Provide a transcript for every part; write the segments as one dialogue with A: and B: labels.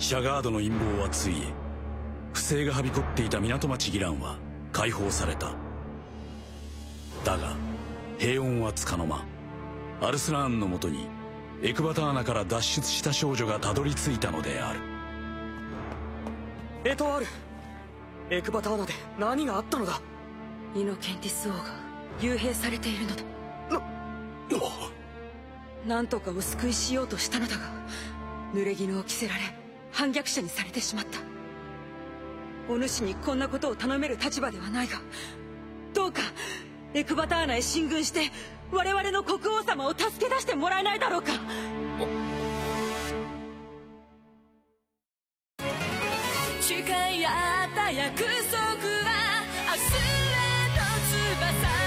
A: シャガードの陰謀はついえ不正がはびこっていた港町ギランは解放された。だが平穏はつかの間アルスラーンのもとにエクバターナから脱出した少女がたどり着いたのである。
B: エトワールエクバターナで何があったのだ？
C: イノケンティス王が幽閉されているのだ。何とかお救いしようとしたのだが濡れ衣を着せられ反逆者にされてしまった。お主にこんなことを頼める立場ではないがどうかエクバターナへ進軍して我々の国王様を助け出してもらえないだろうか。誓い合った約束は明日への翼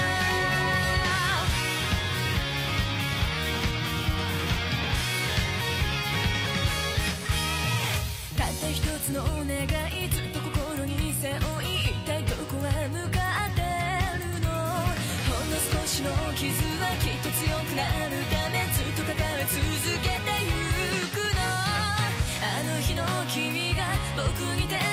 C: の願いずっと心に背負い一体どこへ向かってるの。ほんの少しの傷はきっと強くなるためずっと抱え続けてゆくの。あの日の君が僕に手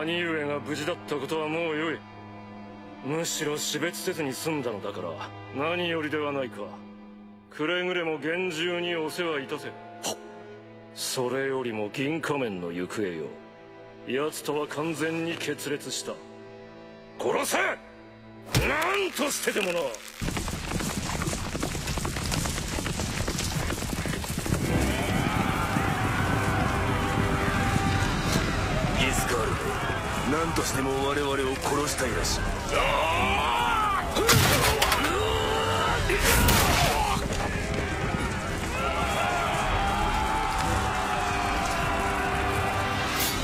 D: 兄上が無事だったことはもうよい。むしろ死別せずに済んだのだから何よりではないか。くれぐれも厳重にお世話いたせ。それよりも銀仮面の行方よ奴とは完全に決裂した。殺せ。何としてでもな
E: ギスカール何としても我々を殺したいらしい。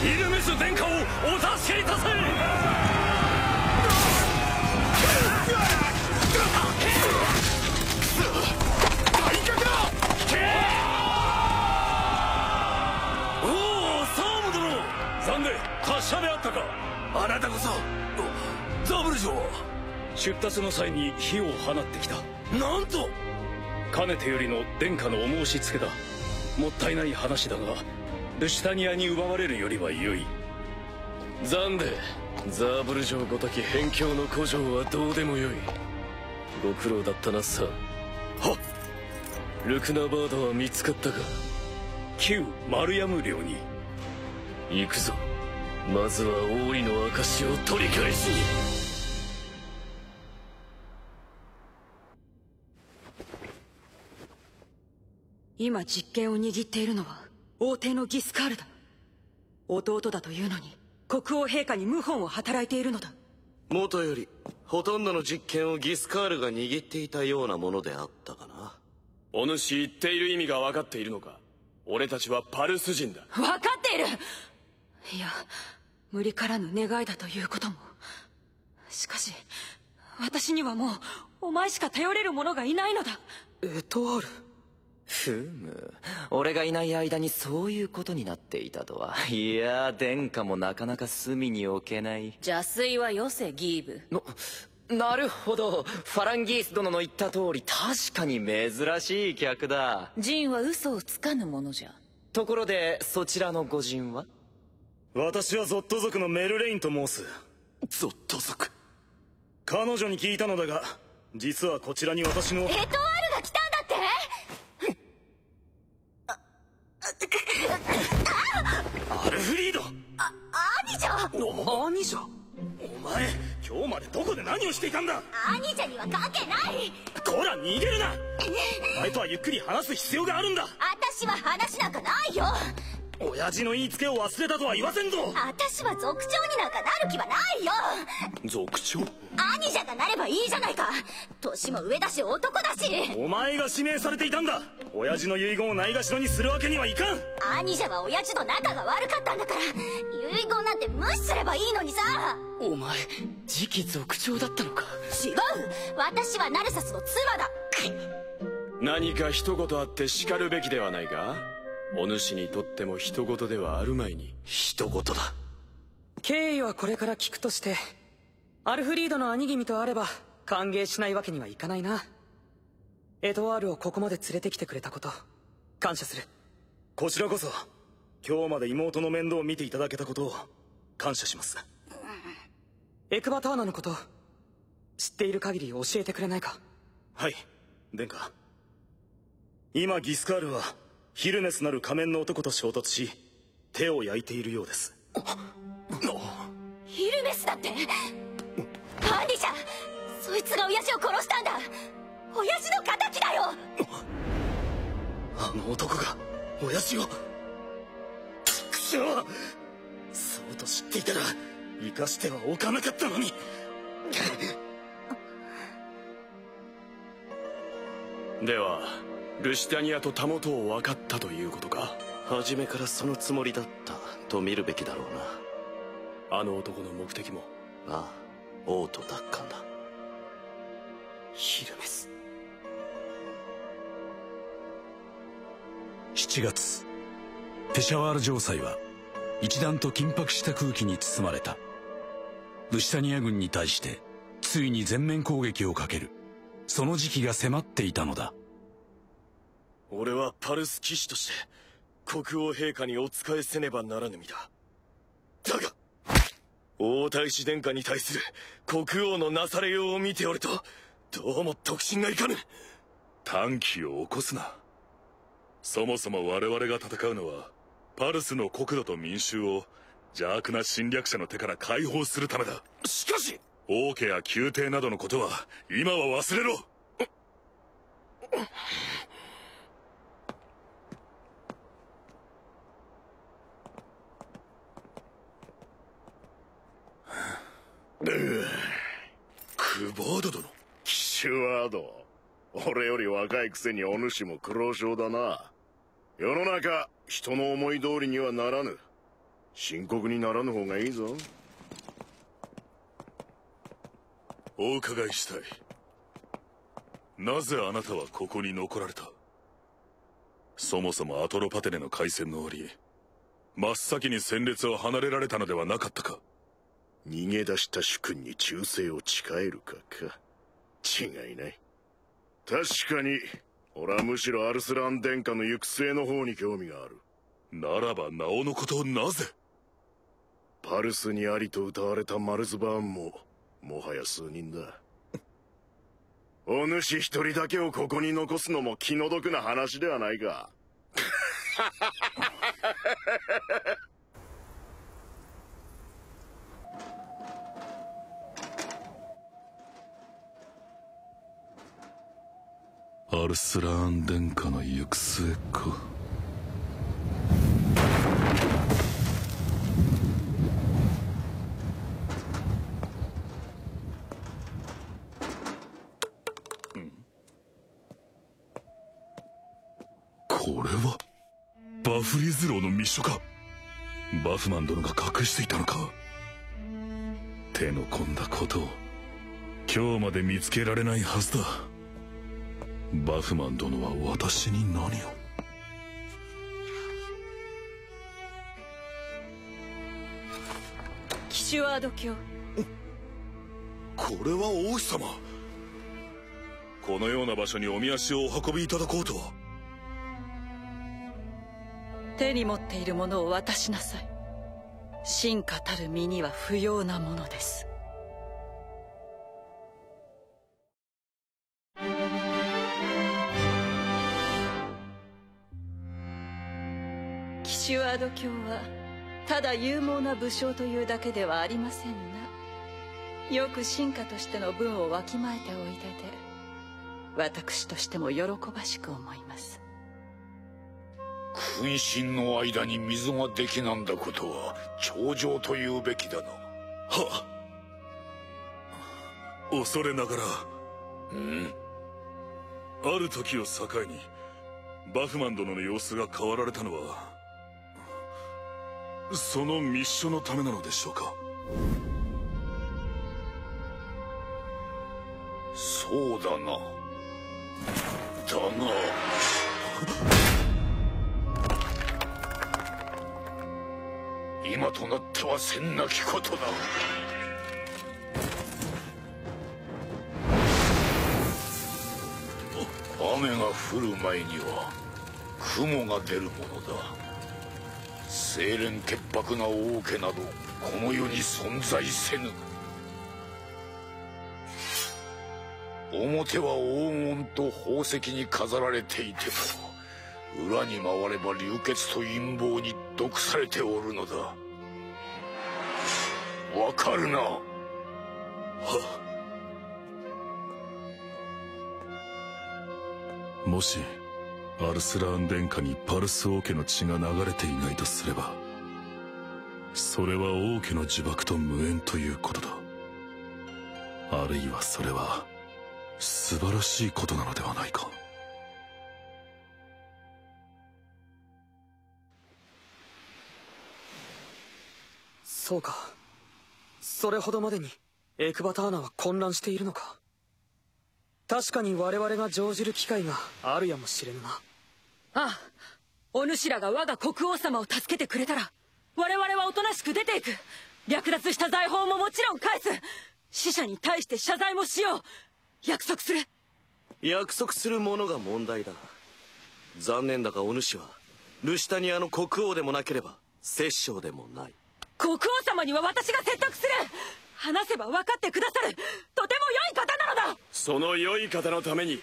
D: イルメス殿下をお助けいたせ。であったか
E: あなたこそザブル城
A: 出立の際に火を放ってきた。
E: なんと
A: かねてよりの殿下のお申し付けだ。もったいない話だがルシタニアに奪われるよりは良い。
E: ザンデザーブル城ごとき辺境の古城はどうでもよい。ご苦労だったなさはルクナバードは見つかったか？
A: 旧マルヤム領に。
E: 行くぞまずは王位の証を取り返しに
C: 今実権を握っているのは王帝のギスカールだ。弟だというのに国王陛下に謀反を働いているのだ。
F: 元よりほとんどの実権をギスカールが握っていたようなものであったかな。
E: お主言っている意味が分かっているのか。俺たちはパルス人だ。
C: 分かっているいや無理からぬ願いだということも。しかし私にはもうお前しか頼れる者がいないのだ。
B: エトワール
G: ふむ。俺がいない間にそういうことになっていたとは。いや殿下もなかなか隅に置けない。
H: 邪推はよせギーブ。
G: ななるほど。ファランギース殿の言った通り確かに珍しい客だ。
H: ジンは嘘をつかぬものじゃ。
G: ところでそちらの御人は？
D: 私はゾット族のメルレインと申す。
E: ゾット族。
D: 彼女に聞いたのだが
A: 実はこちらに私の
I: エトワールが来たんだって？
A: アルフリード！
I: あ兄者
A: 兄者お前今日までどこで何をしていたんだ？
I: 兄者には関係ない！
A: こら逃げるな！お前とはゆっくり話す必要があるんだ！
I: 私は話なんかないよ
A: 親父の言いつけを忘れたとは言わせんぞ。
I: 私は族長になんかなる気はないよ。
A: 族長？
I: 兄者がなればいいじゃないか。年も上だし男だし。
A: お前が指名されていたんだ。親父の遺言をないがしろにするわけにはいかん。
I: 兄者は親父と仲が悪かったんだから。遺言なんて無視すればいいのにさ。
A: お前次期族長だったのか。
I: 違う。私はナルサスの妻だ。
J: 何か一言あって叱るべきではないか？お主にとっても人事ではあるまいに。
F: 一言だ。
A: 経緯はこれから聞くとしてアルフリードの兄君とあれば歓迎しないわけにはいかないな。エドワールをここまで連れてきてくれたこと感謝する。こちらこそ今日まで妹の面倒を見ていただけたことを感謝します。エクバターナのこと知っている限り教えてくれないか？はい殿下。今ギスカールはヒルネスなる仮面の男と衝突し手を焼いているようです。
I: ヒルメスだって？アニシャそいつが親父を殺したんだ！親父の敵だよ！
A: あの男が親父をくしょうそうと知っていたら生かしてはおかなかったのに
J: ではルシタニアとたもとを分かったということか。
F: 初めからそのつもりだったと見るべきだろう
J: あの男の目的も。
F: なああ王都奪還だ。
A: ヒルメス
K: 7月。ペシャワール城塞は一段と緊迫した空気に包まれた。ルシタニア軍に対してついに全面攻撃をかける。その時期が迫っていたのだ
J: 俺はパルス騎士として国王陛下にお仕えせねばならぬ身だ。だが王太子殿下に対する国王のなされようを見ておるとどうも特進がいかぬ。
L: 短気を起こすな。そもそも我々が戦うのはパルスの国土と民衆を邪悪な侵略者の手から解放するためだ。
J: しかし
L: 王家や宮廷などのことは今は忘れろ
J: クバード殿。
M: キシュワード。俺より若いくせにお主も苦労症だな。世の中人の思い通りにはならぬ。深刻にならぬ方がいいぞ。
L: お伺いしたい。なぜあなたはここに残られた？そもそもアトロパテネの海戦の折真っ先に戦列を離れられたのではなかったか
M: 逃げ出した主君に忠誠を誓えるかか。違いない。確かに俺はむしろアルスラン殿下の行く末の方に興味がある。
L: ならばなおのことをなぜ？
M: パルスにありと歌われたマルズバーンももはや数人だ。お主一人だけをここに残すのも気の毒な話ではないか。
L: アルスラーン殿下の行く末かこれは？バフリズローの密書か。バフマン殿が隠していたのか。手の込んだことを今日まで見つけられないはずだ。バフマン殿は私に何を？
H: キシュワード卿。
L: これは王妃様。このような場所におみ足をお運びいただこうとは。
H: 手に持っているものを渡しなさい。進化たる身には不要なものですード卿はただ勇猛な武将というだけではありませんな。よく進化としての分をわきまえておいでで私としても喜ばしく思います。
N: 君臣の間に溝ができなんだことは頂上と言うべきだな。
L: は恐れながら。
N: うん。
L: ある時を境にバフマン殿の様子が変わられたのはその密書のためなのでしょうか？
N: そうだな。だが今となってはせんなきことだ。雨が降る前には雲が出るものだ。清廉潔白な王家などこの世に存在せぬ。表は黄金と宝石に飾られていても裏に回れば流血と陰謀に毒されておるのだ。わかるな。は
L: もしアルスラーン殿下にパルス王家の血が流れていないとすればそれは王家の呪縛と無縁ということだ。あるいはそれは素晴らしいことなのではないか。
B: そうか。それほどまでにエクバターナは混乱しているのか。確かに我々が乗じる機会があるやもしれぬな。
O: ああお主らが我が国王様を助けてくれたら我々はおとなしく出ていく。略奪した財宝ももちろん返す。死者に対して謝罪もしよう。約束する。
F: 約束するものが問題だ残念だがお主はルシタニアの国王でもなければ摂政でもない。
O: 国王様には私が説得する話せば分かってくださる。とても良い方なのだ。
E: その良い方のために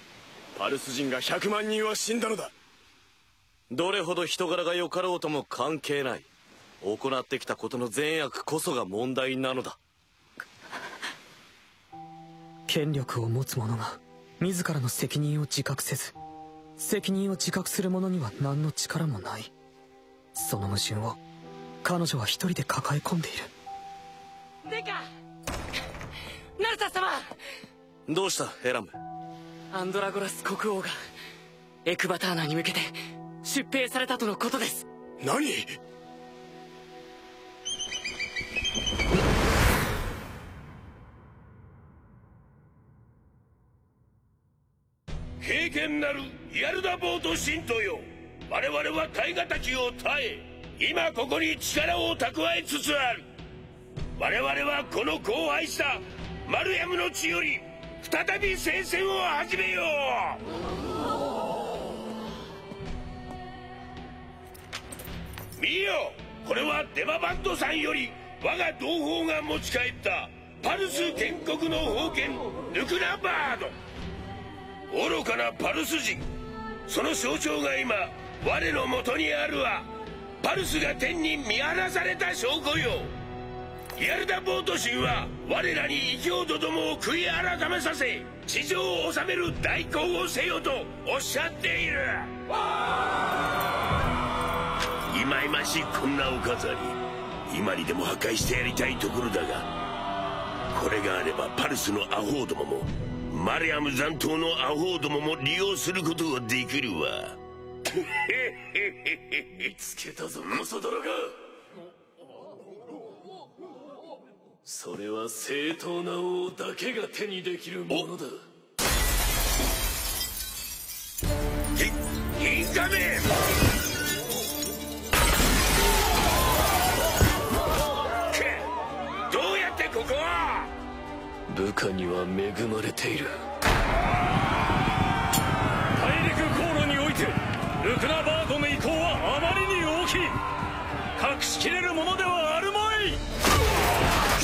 E: パルス人が100万人は死んだのだ。
F: どれほど人柄が良かろうとも関係ない。行ってきたことの善悪こそが問題なのだ。
B: 権力を持つ者が自らの責任を自覚せず責任を自覚する者には何の力もない。その矛盾を彼女は一人で抱え込んでいる。
O: 殿下ナルサ様。
F: どうしたエラム？
B: アンドラゴラス国王がエクバターナに向けて出兵されたとのことです。
E: 何？
P: 経験なるヤルダボート信徒よ。我々は大河たちを耐え今ここに力を蓄えつつある。我々はこの荒廃したマルヤムの地より再び聖戦を始めよう。見よこれはデマバンドさんより我が同胞が持ち帰ったパルス建国の封建ヌクナバード。愚かなパルス人その象徴が今我の元にあるはパルスが天に見放された証拠よ。ヤルダボート神は我らに異教徒どもを悔い改めさせ地上を治める代行をせよとおっしゃっている。忌々しいこんなお飾り今にでも破壊してやりたいところだがこれがあればパルスのアホどももマリアム残党のアホどもも利用することができるわ。
E: 見つけたぞコソ泥がそれは正当な王だけが手にできるものだ。
P: どうやってここは？
E: 部下には恵まれている。
D: 大陸航路においてルクナバードの意向はあまりに大きい。隠しきれるものでは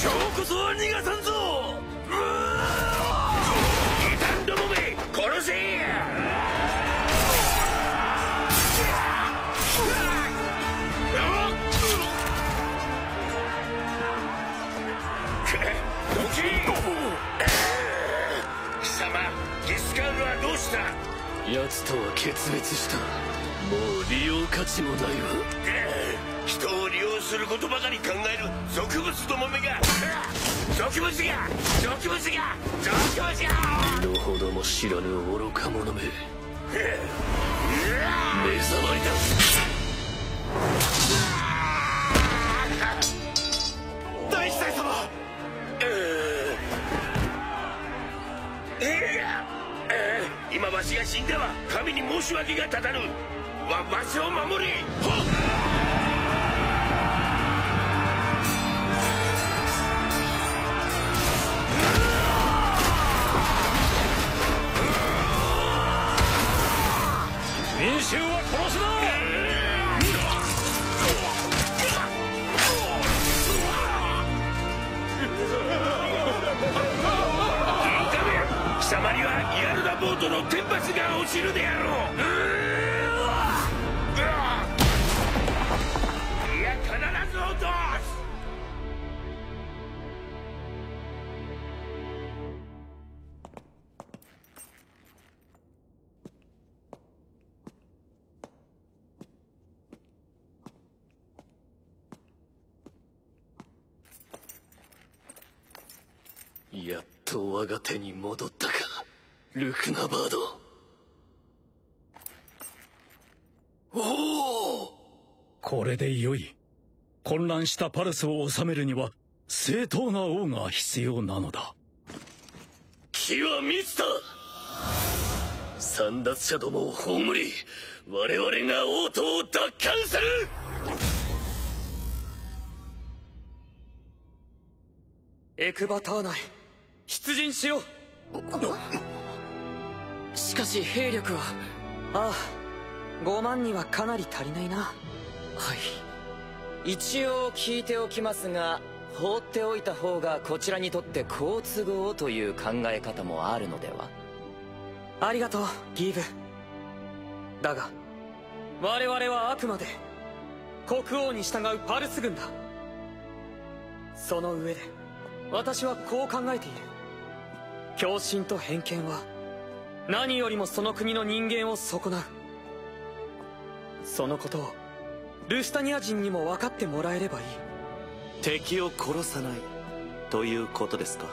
P: こそは逃がさんぞ。殺せ
E: とは決別した。もう利用価値もないわ。
P: 人をすることばかり考える俗物どもめが。俗物が俗物が俗物が。
E: 身の程も知らぬ愚か者め。目障りだ。
P: 大司祭様。今わしが死んでは神に申し訳が立たぬ。わわしを守れや
E: っと我が手に戻ったか。ルクナバード。おお
A: これでよい。混乱したパルスを収めるには正当な王が必要なのだ。
E: 気は満ちた。散奪者どもを葬り我々が王都を奪還する。
B: エクバター内出陣しよう。しかし兵力は。ああ5万にはかなり足りないな。
G: はい。一応聞いておきますが放っておいた方がこちらにとって好都合という考え方もあるのでは。
B: ありがとうギーブだが我々はあくまで国王に従うパルス軍だ。その上で私はこう考えている狂信と偏見は何よりもその国の人間を損なう。そのことをルスタニア人にも分かってもらえればいい。
F: 敵を殺さないということですか？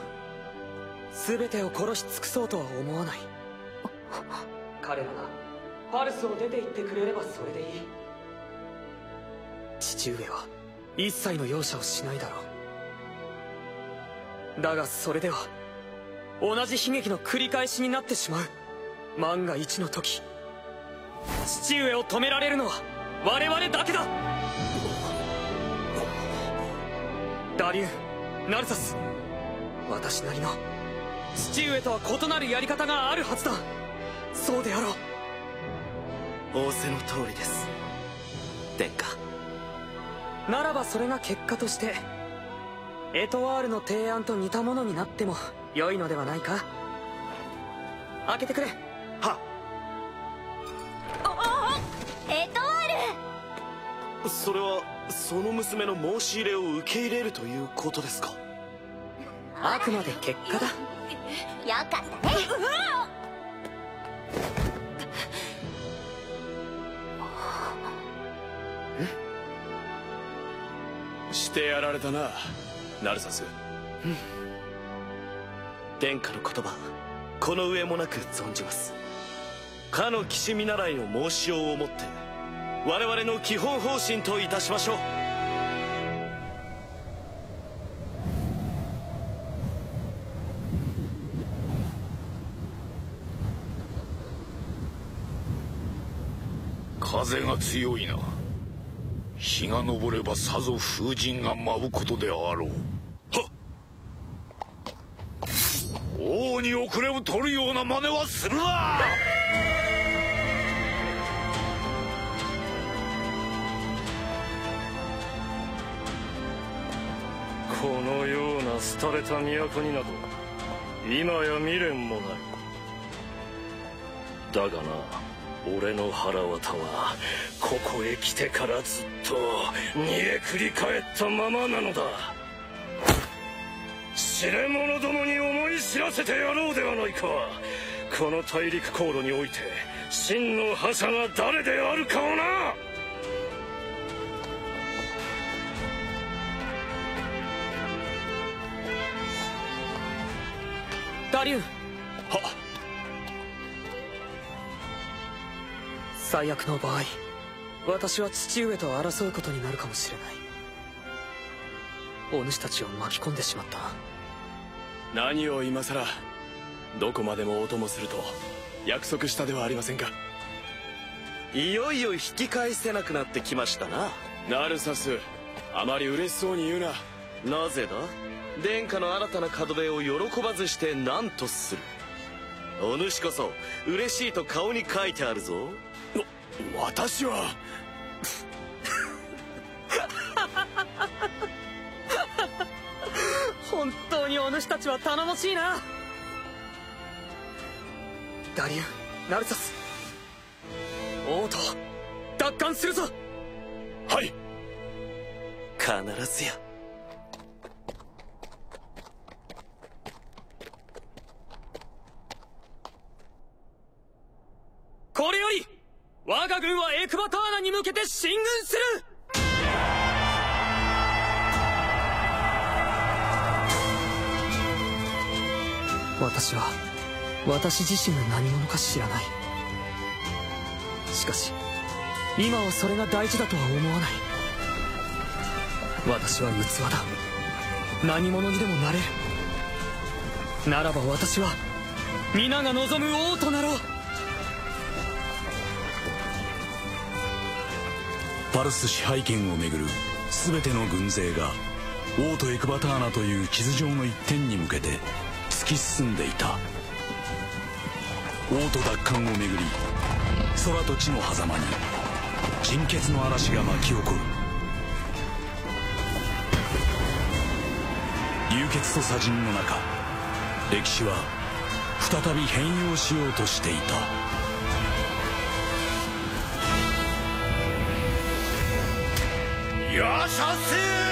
B: 全てを殺し尽くそうとは思わない。彼らがパルスを出て行ってくれればそれでいい。父上は一切の容赦をしないだろう。だがそれでは同じ悲劇の繰り返しになってしまう。万が一の時父上を止められるのは我々だけだ。ダリューナルサス私なりの父上とは異なるやり方があるはずだ。そうであろう。
F: 仰せの通りです。殿下。
B: ならばそれが結果としてエトワールの提案と似たものになっても良いのではないか？開けてくれ。
F: は
C: エトワー
F: それはその娘の申し入れを受け入れるということですか？
B: あくまで結果だ。
C: ルよかったね。
E: してやられたなナルサス
F: 殿下の言葉この上もなく存じます。かの騎士見習いの申しようをもって我々の基本方針といたしましょう。
N: 風が強いな。日が昇ればさぞ風神が舞うことであろうはっ王に遅れを取るような真似はするな。
D: このような廃れた都になど今や未練もない。だがな俺の腹渡はここへ来てからずっと煮えくり返ったままなのだ。知れ者どもに思い知らせてやろうではないか。この大陸航路において真の覇者が誰であるかをな。
B: ダリュー。は。最悪の場合私は父上と争うことになるかもしれない。お主たちを巻き込んでしまった
E: 何を今さらどこまでもお供すると約束したではありませんか。
F: いよいよ引き返せなくなってきましたな。
E: ナルサスあまり嬉しそうに言うな。
F: なぜだ？殿下の新たな門出を喜ばずして何とする。お主こそ嬉しいと顔に書いてあるぞ。
E: 私は
B: 当にお主たちは頼もしいな。ダリューナルサス。王都奪還するぞ。
E: はい。
F: 必ずや。
B: これより我が軍はエクバターナに向けて進軍する私は私自身が何者か知らない。しかし今はそれが大事だとは思わない。私は器だ。何者にでもなれる。ならば私は皆が望む王となろう。
A: パルス支配権をめぐる全ての軍勢が王都エクバターナという地図上の一点に向けて突き進んでいた。王都奪還をめぐり空と地の狭間に人血の嵐が巻き起こる。流血と砂塵の中歴史は再び変容しようとしていた。
N: やさせ